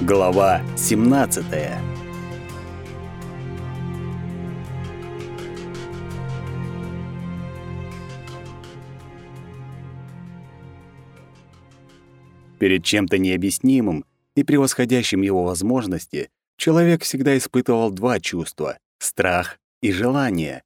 Глава 17. Перед чем-то необъяснимым и превосходящим его возможности человек всегда испытывал два чувства — страх и желание.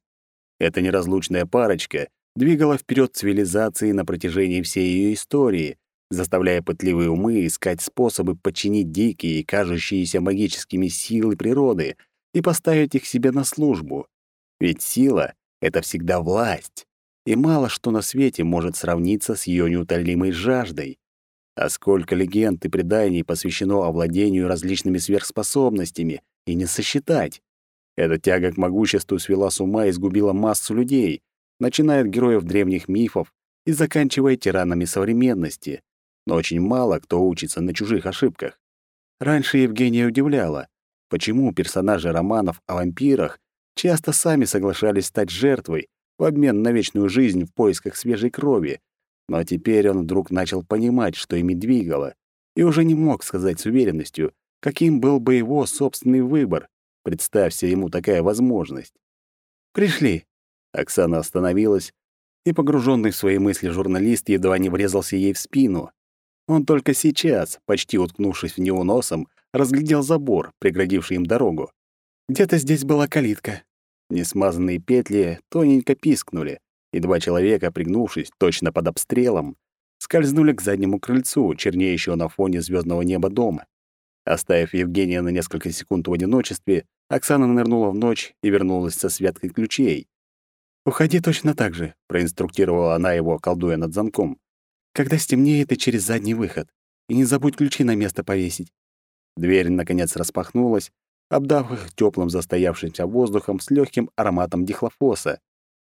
Эта неразлучная парочка двигала вперед цивилизации на протяжении всей ее истории, заставляя пытливые умы искать способы подчинить дикие и кажущиеся магическими силы природы и поставить их себе на службу. Ведь сила — это всегда власть, и мало что на свете может сравниться с ее неутолимой жаждой. А сколько легенд и преданий посвящено овладению различными сверхспособностями, и не сосчитать. Эта тяга к могуществу свела с ума и сгубила массу людей, начиная от героев древних мифов и заканчивая тиранами современности но очень мало кто учится на чужих ошибках. Раньше Евгения удивляла, почему персонажи романов о вампирах часто сами соглашались стать жертвой в обмен на вечную жизнь в поисках свежей крови, но теперь он вдруг начал понимать, что ими двигало, и уже не мог сказать с уверенностью, каким был бы его собственный выбор, представься ему такая возможность. «Пришли!» Оксана остановилась, и погруженный в свои мысли журналист едва не врезался ей в спину. Он только сейчас, почти уткнувшись в него носом, разглядел забор, преградивший им дорогу. Где-то здесь была калитка. Несмазанные петли тоненько пискнули, и два человека, пригнувшись точно под обстрелом, скользнули к заднему крыльцу, чернеющего на фоне звездного неба дома. Оставив Евгения на несколько секунд в одиночестве, Оксана нырнула в ночь и вернулась со святкой ключей. «Уходи точно так же», — проинструктировала она его, колдуя над замком. Когда стемнеет, и через задний выход. И не забудь ключи на место повесить». Дверь, наконец, распахнулась, обдав их тёплым застоявшимся воздухом с легким ароматом дихлофоса.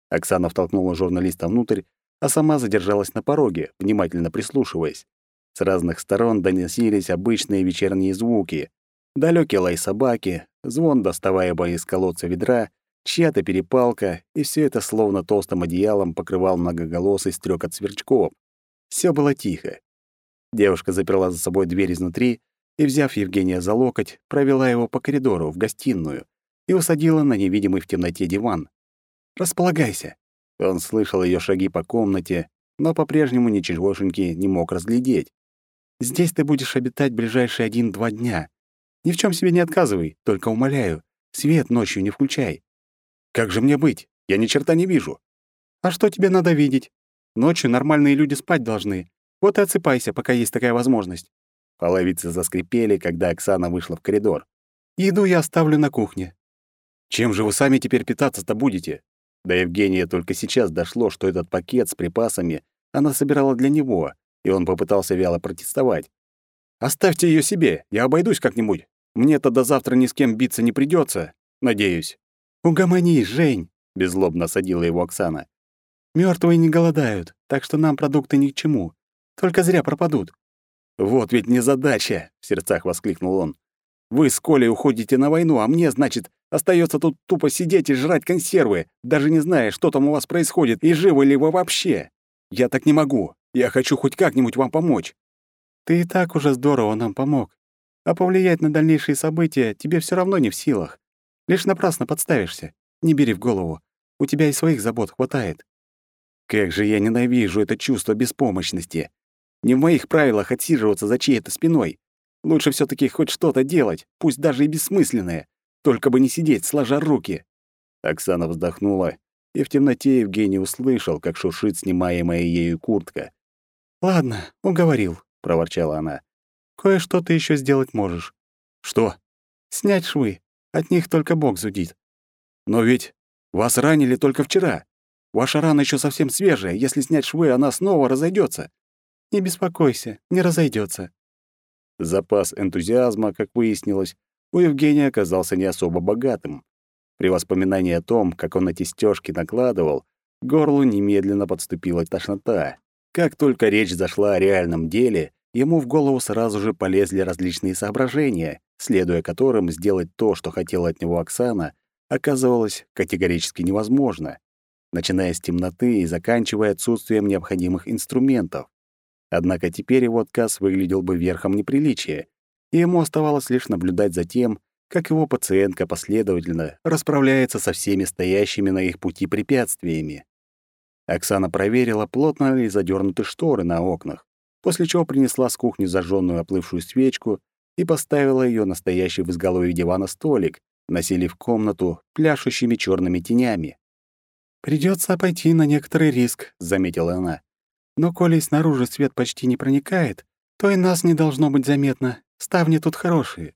Оксана втолкнула журналиста внутрь, а сама задержалась на пороге, внимательно прислушиваясь. С разных сторон доносились обычные вечерние звуки. Далёкий лай собаки, звон доставаемого из колодца ведра, чья-то перепалка, и все это словно толстым одеялом покрывал многоголосый стрекот сверчков. Все было тихо. Девушка заперла за собой дверь изнутри и, взяв Евгения за локоть, провела его по коридору в гостиную и усадила на невидимый в темноте диван. «Располагайся». Он слышал ее шаги по комнате, но по-прежнему ничегошеньки не мог разглядеть. «Здесь ты будешь обитать ближайшие один-два дня. Ни в чем себе не отказывай, только умоляю, свет ночью не включай». «Как же мне быть? Я ни черта не вижу». «А что тебе надо видеть? Ночью нормальные люди спать должны. Вот и отсыпайся, пока есть такая возможность». Половицы заскрипели, когда Оксана вышла в коридор. «Еду я оставлю на кухне». «Чем же вы сами теперь питаться-то будете?» До Евгения только сейчас дошло, что этот пакет с припасами она собирала для него, и он попытался вяло протестовать. «Оставьте ее себе, я обойдусь как-нибудь. Мне-то до завтра ни с кем биться не придется, надеюсь». «Угомонись, Жень», — беззлобно садила его Оксана. Мертвые не голодают, так что нам продукты ни к чему. Только зря пропадут». «Вот ведь незадача!» — в сердцах воскликнул он. «Вы с Колей уходите на войну, а мне, значит, остается тут тупо сидеть и жрать консервы, даже не зная, что там у вас происходит и живы ли вы вообще. Я так не могу. Я хочу хоть как-нибудь вам помочь». «Ты и так уже здорово нам помог. А повлиять на дальнейшие события тебе все равно не в силах. Лишь напрасно подставишься. Не бери в голову. У тебя и своих забот хватает. Как же я ненавижу это чувство беспомощности. Не в моих правилах отсиживаться за чьей-то спиной. Лучше все таки хоть что-то делать, пусть даже и бессмысленное. Только бы не сидеть, сложа руки. Оксана вздохнула, и в темноте Евгений услышал, как шуршит снимаемая ею куртка. «Ладно, уговорил», — проворчала она. «Кое-что ты еще сделать можешь». «Что?» «Снять швы. От них только Бог зудит». «Но ведь вас ранили только вчера». Ваша рана еще совсем свежая. Если снять швы, она снова разойдется. Не беспокойся, не разойдется. Запас энтузиазма, как выяснилось, у Евгения оказался не особо богатым. При воспоминании о том, как он эти стежки накладывал, горлу немедленно подступила тошнота. Как только речь зашла о реальном деле, ему в голову сразу же полезли различные соображения, следуя которым сделать то, что хотела от него Оксана, оказывалось категорически невозможно начиная с темноты и заканчивая отсутствием необходимых инструментов. Однако теперь его отказ выглядел бы верхом неприличия, и ему оставалось лишь наблюдать за тем, как его пациентка последовательно расправляется со всеми стоящими на их пути препятствиями. Оксана проверила, плотно ли задернуты шторы на окнах, после чего принесла с кухни зажженную оплывшую свечку и поставила ее на стоящий в изголовье дивана столик, населив комнату пляшущими черными тенями. Придется пойти на некоторый риск», — заметила она. «Но коли снаружи свет почти не проникает, то и нас не должно быть заметно. Ставни тут хорошие».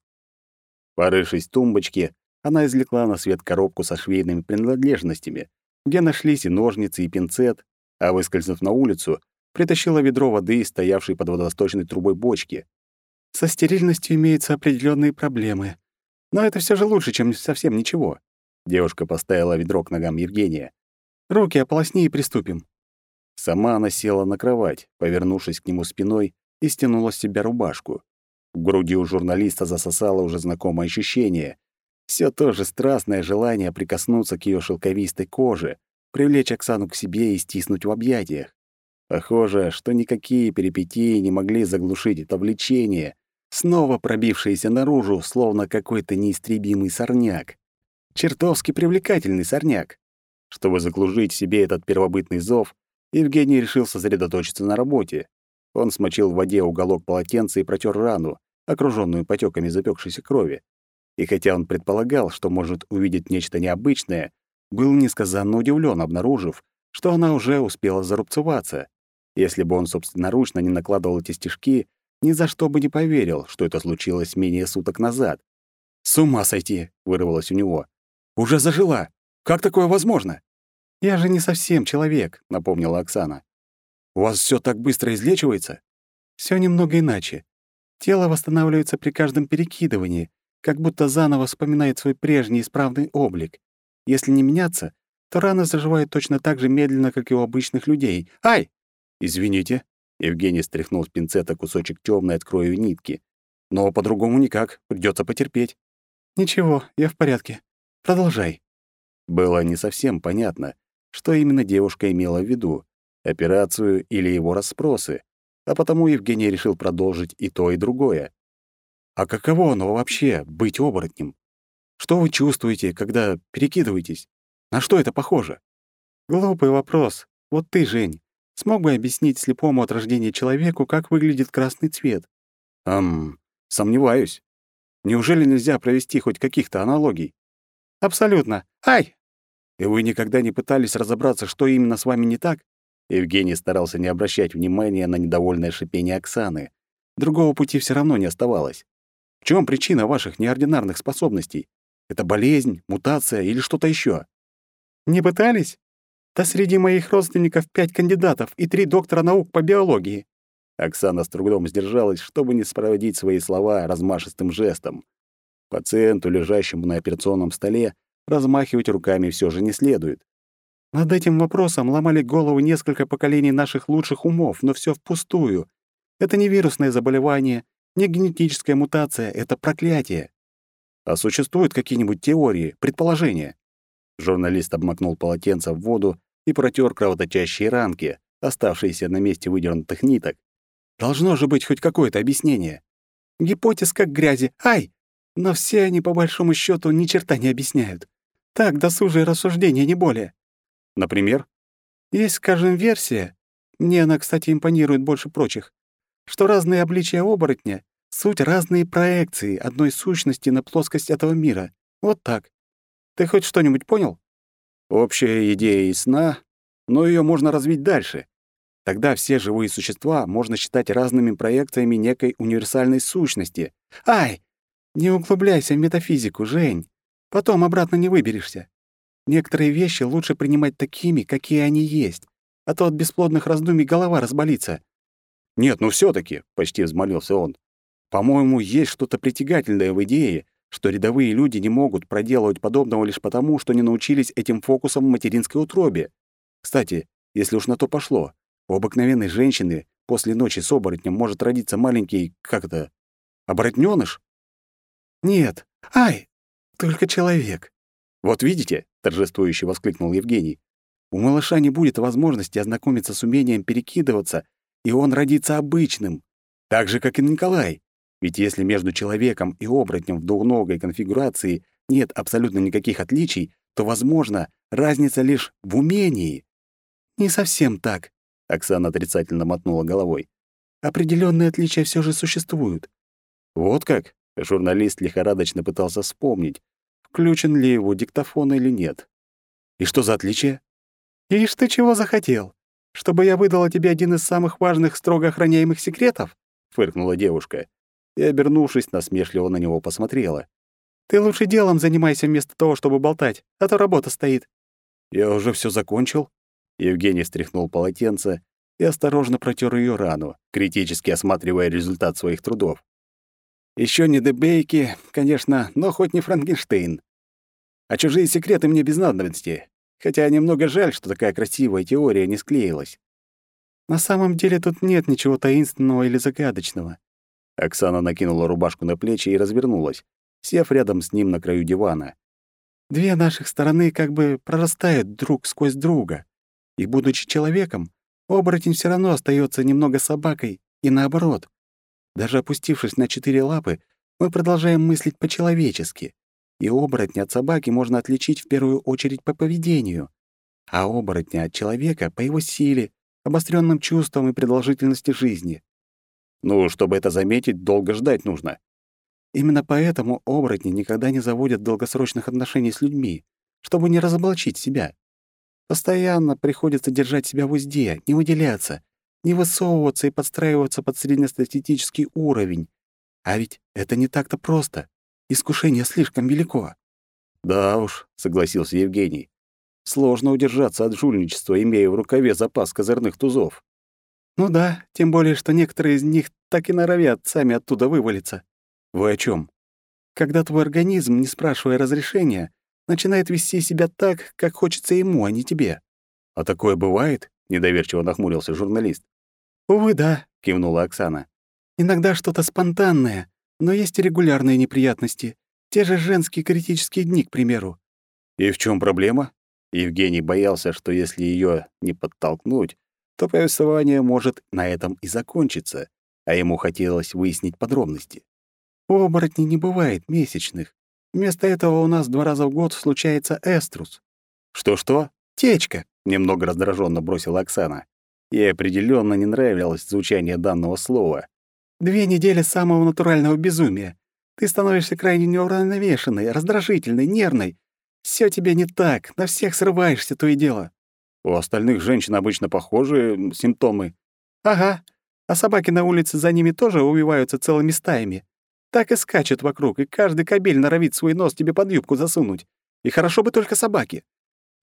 Порывшись в тумбочке, она извлекла на свет коробку со швейными принадлежностями, где нашлись и ножницы, и пинцет, а, выскользнув на улицу, притащила ведро воды, стоявшей под водосточной трубой бочки. Со стерильностью имеются определенные проблемы. Но это все же лучше, чем совсем ничего. Девушка поставила ведро к ногам Евгения. «Руки ополосни и приступим». Сама она села на кровать, повернувшись к нему спиной, и стянула с себя рубашку. В груди у журналиста засосало уже знакомое ощущение. Все то же страстное желание прикоснуться к ее шелковистой коже, привлечь Оксану к себе и стиснуть в объятиях. Похоже, что никакие перипетии не могли заглушить это влечение, снова пробившееся наружу, словно какой-то неистребимый сорняк. Чертовски привлекательный сорняк. Чтобы заглушить себе этот первобытный зов, Евгений решил сосредоточиться на работе. Он смочил в воде уголок полотенца и протер рану, окруженную потеками запекшейся крови. И хотя он предполагал, что может увидеть нечто необычное, был несказанно удивлен, обнаружив, что она уже успела зарубцеваться. Если бы он собственноручно не накладывал эти стежки, ни за что бы не поверил, что это случилось менее суток назад. «С ума сойти!» — вырвалось у него. «Уже зажила! Как такое возможно?» «Я же не совсем человек», — напомнила Оксана. «У вас все так быстро излечивается?» Все немного иначе. Тело восстанавливается при каждом перекидывании, как будто заново вспоминает свой прежний исправный облик. Если не меняться, то раны заживают точно так же медленно, как и у обычных людей. Ай! «Извините», — Евгений стряхнул с пинцета кусочек темной от крови нитки. «Но по-другому никак, придется потерпеть». «Ничего, я в порядке. Продолжай». Было не совсем понятно, что именно девушка имела в виду — операцию или его расспросы, а потому Евгений решил продолжить и то, и другое. «А каково оно вообще — быть оборотнем? Что вы чувствуете, когда перекидываетесь? На что это похоже?» «Глупый вопрос. Вот ты, Жень, смог бы объяснить слепому от рождения человеку, как выглядит красный цвет? Эм, сомневаюсь. Неужели нельзя провести хоть каких-то аналогий? Абсолютно. Ай! И вы никогда не пытались разобраться, что именно с вами не так? Евгений старался не обращать внимания на недовольное шипение Оксаны. Другого пути все равно не оставалось. В чем причина ваших неординарных способностей? Это болезнь, мутация или что-то еще? Не пытались? Да среди моих родственников пять кандидатов и три доктора наук по биологии». Оксана с трудом сдержалась, чтобы не спроводить свои слова размашистым жестом. Пациенту, лежащему на операционном столе, размахивать руками все же не следует. Над этим вопросом ломали голову несколько поколений наших лучших умов, но все впустую. Это не вирусное заболевание, не генетическая мутация, это проклятие. А существуют какие-нибудь теории, предположения? Журналист обмакнул полотенце в воду и протер кровоточащие ранки, оставшиеся на месте выдернутых ниток. Должно же быть хоть какое-то объяснение. Гипотез как грязи. Ай! Но все они, по большому счету ни черта не объясняют. Так, досужие рассуждения, не более. Например? Есть, скажем, версия, мне она, кстати, импонирует больше прочих, что разные обличия оборотня — суть разные проекции одной сущности на плоскость этого мира. Вот так. Ты хоть что-нибудь понял? Общая идея ясна, но ее можно развить дальше. Тогда все живые существа можно считать разными проекциями некой универсальной сущности. Ай! Не углубляйся в метафизику, Жень. Потом обратно не выберешься. Некоторые вещи лучше принимать такими, какие они есть, а то от бесплодных раздумий голова разболится. «Нет, ну все таки почти взмолился он. «По-моему, есть что-то притягательное в идее, что рядовые люди не могут проделывать подобного лишь потому, что не научились этим фокусам в материнской утробе. Кстати, если уж на то пошло, у обыкновенной женщины после ночи с оборотнем может родиться маленький, как это, оборотнёныш? Нет, ай, только человек. Вот видите, торжествующе воскликнул Евгений. У малыша не будет возможности ознакомиться с умением перекидываться, и он родится обычным, так же, как и Николай. Ведь если между человеком и оборотнем в двуногой конфигурации нет абсолютно никаких отличий, то, возможно, разница лишь в умении. Не совсем так, Оксана отрицательно мотнула головой. Определенные отличия все же существуют. Вот как? Журналист лихорадочно пытался вспомнить, включен ли его диктофон или нет. И что за отличие? Ишь ты чего захотел? Чтобы я выдала тебе один из самых важных строго охраняемых секретов? фыркнула девушка и, обернувшись, насмешливо на него посмотрела. Ты лучше делом занимайся вместо того, чтобы болтать, а то работа стоит. Я уже все закончил. Евгений стряхнул полотенце и осторожно протер ее рану, критически осматривая результат своих трудов. Еще не Дебейки, конечно, но хоть не Франкенштейн. А чужие секреты мне без надобности. Хотя немного жаль, что такая красивая теория не склеилась. На самом деле тут нет ничего таинственного или загадочного. Оксана накинула рубашку на плечи и развернулась, сев рядом с ним на краю дивана. Две наших стороны как бы прорастают друг сквозь друга. И будучи человеком, оборотень все равно остается немного собакой, и наоборот. Даже опустившись на четыре лапы, мы продолжаем мыслить по-человечески. И оборотня от собаки можно отличить в первую очередь по поведению, а оборотня от человека — по его силе, обостренным чувствам и продолжительности жизни. Ну, чтобы это заметить, долго ждать нужно. Именно поэтому оборотни никогда не заводят долгосрочных отношений с людьми, чтобы не разоблачить себя. Постоянно приходится держать себя в узде, не выделяться, не высовываться и подстраиваться под среднестатистический уровень. А ведь это не так-то просто. Искушение слишком велико. Да уж, согласился Евгений. Сложно удержаться от жульничества, имея в рукаве запас козырных тузов. Ну да, тем более, что некоторые из них так и норовят сами оттуда вывалиться. Вы о чем? Когда твой организм, не спрашивая разрешения, начинает вести себя так, как хочется ему, а не тебе. А такое бывает? Недоверчиво нахмурился журналист. Увы, да, кивнула Оксана. Иногда что-то спонтанное, но есть и регулярные неприятности. Те же женские критические дни, к примеру. И в чем проблема? Евгений боялся, что если ее не подтолкнуть, то повествование может на этом и закончиться, а ему хотелось выяснить подробности. У оборотней не бывает месячных. Вместо этого у нас два раза в год случается эструс. Что-что? Течка немного раздраженно бросила Оксана. Ей определенно не нравилось звучание данного слова. Две недели самого натурального безумия. Ты становишься крайне неуравновешенной, раздражительной, нервной. Все тебе не так, на всех срываешься то и дело. У остальных женщин обычно похожие симптомы. Ага. А собаки на улице за ними тоже убиваются целыми стаями. Так и скачут вокруг, и каждый кобель норовит свой нос тебе под юбку засунуть. И хорошо бы только собаки.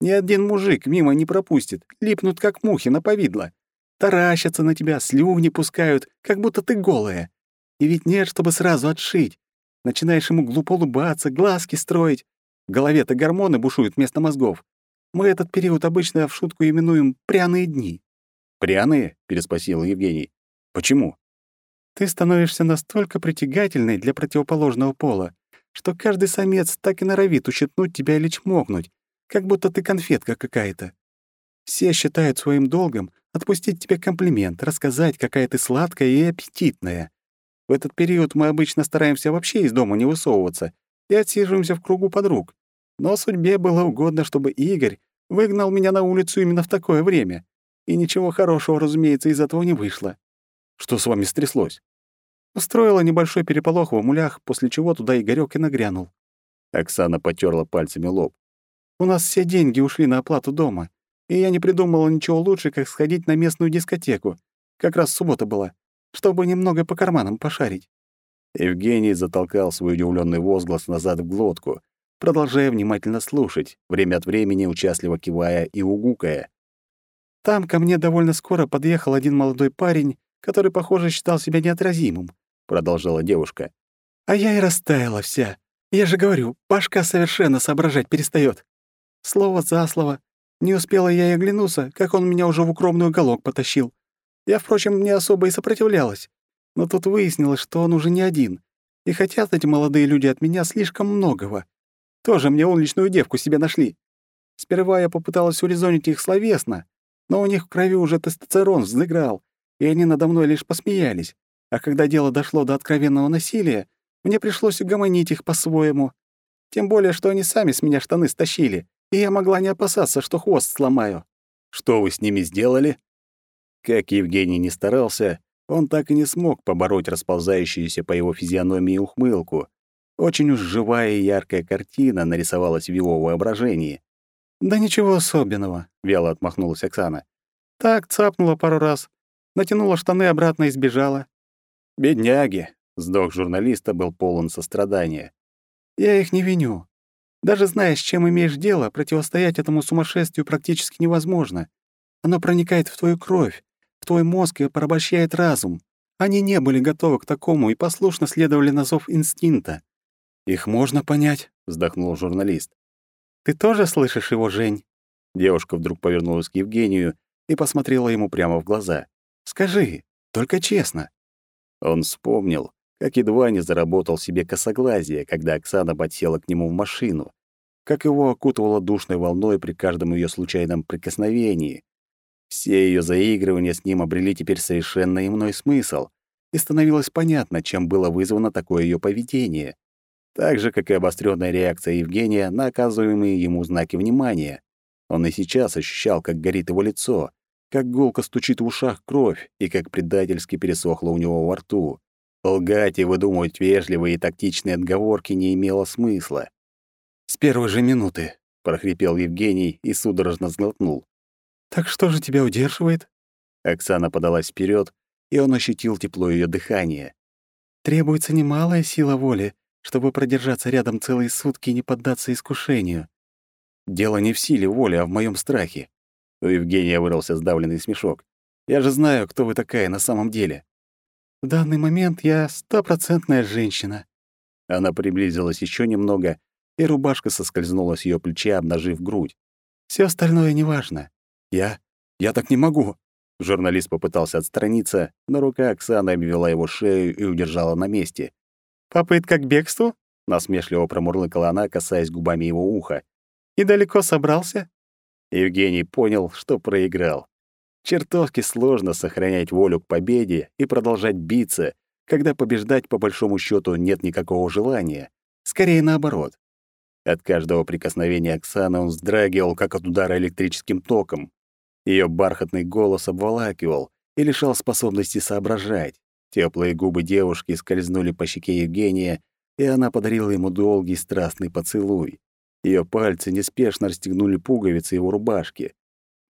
Ни один мужик мимо не пропустит, липнут как мухи на повидло. Таращатся на тебя, слюни пускают, как будто ты голая. И ведь нет, чтобы сразу отшить. Начинаешь ему глупо улыбаться, глазки строить. В голове-то гормоны бушуют вместо мозгов. Мы этот период обычно в шутку именуем «пряные дни». «Пряные?» — переспросил Евгений. «Почему?» «Ты становишься настолько притягательной для противоположного пола, что каждый самец так и норовит ущипнуть тебя или чмокнуть, как будто ты конфетка какая-то. Все считают своим долгом отпустить тебе комплимент, рассказать, какая ты сладкая и аппетитная. В этот период мы обычно стараемся вообще из дома не высовываться и отсиживаемся в кругу подруг. Но судьбе было угодно, чтобы Игорь выгнал меня на улицу именно в такое время. И ничего хорошего, разумеется, из этого не вышло. Что с вами стряслось? Устроила небольшой переполох в мулях, после чего туда Игорёк и нагрянул. Оксана потерла пальцами лоб. У нас все деньги ушли на оплату дома, и я не придумала ничего лучше, как сходить на местную дискотеку. Как раз суббота была, чтобы немного по карманам пошарить. Евгений затолкал свой удивленный возглас назад в глотку, продолжая внимательно слушать, время от времени участливо кивая и угукая. Там ко мне довольно скоро подъехал один молодой парень, который, похоже, считал себя неотразимым, продолжала девушка. А я и растаяла вся. Я же говорю, башка совершенно соображать перестает. Слово за слово. Не успела я и оглянуться, как он меня уже в укромный уголок потащил. Я, впрочем, не особо и сопротивлялась. Но тут выяснилось, что он уже не один. И хотят эти молодые люди от меня слишком многого. Тоже мне уличную девку себе нашли. Сперва я попыталась урезонить их словесно, но у них в крови уже тестостерон взыграл, и они надо мной лишь посмеялись. А когда дело дошло до откровенного насилия, мне пришлось угомонить их по-своему. Тем более, что они сами с меня штаны стащили, и я могла не опасаться, что хвост сломаю. Что вы с ними сделали? Как Евгений не старался, он так и не смог побороть расползающуюся по его физиономии ухмылку. Очень уж живая и яркая картина нарисовалась в его воображении. «Да ничего особенного», — вяло отмахнулась Оксана. «Так, цапнула пару раз, натянула штаны обратно и сбежала». «Бедняги», — вздох журналиста был полон сострадания. «Я их не виню. Даже зная, с чем имеешь дело, противостоять этому сумасшествию практически невозможно. Оно проникает в твою кровь, в твой мозг и порабощает разум. Они не были готовы к такому и послушно следовали на зов инстинкта. «Их можно понять», — вздохнул журналист. «Ты тоже слышишь его, Жень?» Девушка вдруг повернулась к Евгению и посмотрела ему прямо в глаза. «Скажи, только честно». Он вспомнил, как едва не заработал себе косоглазие, когда Оксана подсела к нему в машину, как его окутывало душной волной при каждом ее случайном прикосновении. Все ее заигрывания с ним обрели теперь совершенно иной смысл, и становилось понятно, чем было вызвано такое ее поведение так же, как и обострённая реакция Евгения на оказываемые ему знаки внимания. Он и сейчас ощущал, как горит его лицо, как гулко стучит в ушах кровь и как предательски пересохло у него во рту. Лгать и выдумывать вежливые и тактичные отговорки не имело смысла. «С первой же минуты», — прохрипел Евгений и судорожно сглотнул. «Так что же тебя удерживает?» Оксана подалась вперед, и он ощутил тепло ее дыхания. «Требуется немалая сила воли, чтобы продержаться рядом целые сутки и не поддаться искушению. Дело не в силе воли, а в моем страхе. У Евгения вырвался сдавленный смешок. Я же знаю, кто вы такая на самом деле. В данный момент я стопроцентная женщина. Она приблизилась еще немного, и рубашка соскользнула с ее плеча, обнажив грудь. Все остальное неважно. Я... я так не могу. Журналист попытался отстраниться, но рука Оксаны обвела его шею и удержала на месте. «Попытка к бегству?» — насмешливо промурлыкала она, касаясь губами его уха. «И далеко собрался?» Евгений понял, что проиграл. Чертовски сложно сохранять волю к победе и продолжать биться, когда побеждать по большому счету нет никакого желания. Скорее наоборот. От каждого прикосновения Оксаны он вздрагивал, как от удара электрическим током. Ее бархатный голос обволакивал и лишал способности соображать. Теплые губы девушки скользнули по щеке Евгения, и она подарила ему долгий страстный поцелуй. Ее пальцы неспешно расстегнули пуговицы его рубашки.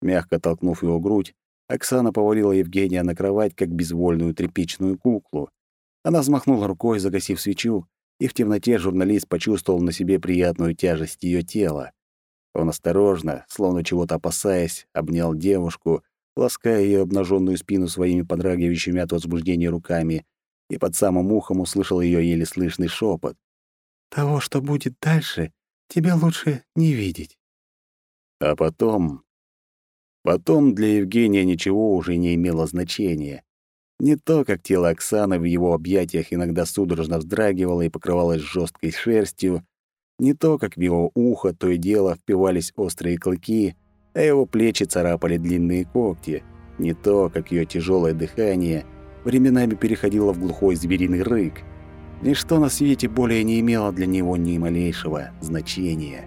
Мягко толкнув его грудь, Оксана повалила Евгения на кровать, как безвольную тряпичную куклу. Она взмахнула рукой, загасив свечу, и в темноте журналист почувствовал на себе приятную тяжесть ее тела. Он осторожно, словно чего-то опасаясь, обнял девушку, лаская ее обнаженную спину своими подрагивающими от возбуждения руками, и под самым ухом услышал ее еле слышный шепот. «Того, что будет дальше, тебе лучше не видеть». А потом... Потом для Евгения ничего уже не имело значения. Не то, как тело Оксаны в его объятиях иногда судорожно вздрагивало и покрывалось жесткой шерстью, не то, как в его ухо то и дело впивались острые клыки, а его плечи царапали длинные когти. Не то, как ее тяжелое дыхание временами переходило в глухой звериный рык. Ничто на свете более не имело для него ни малейшего значения.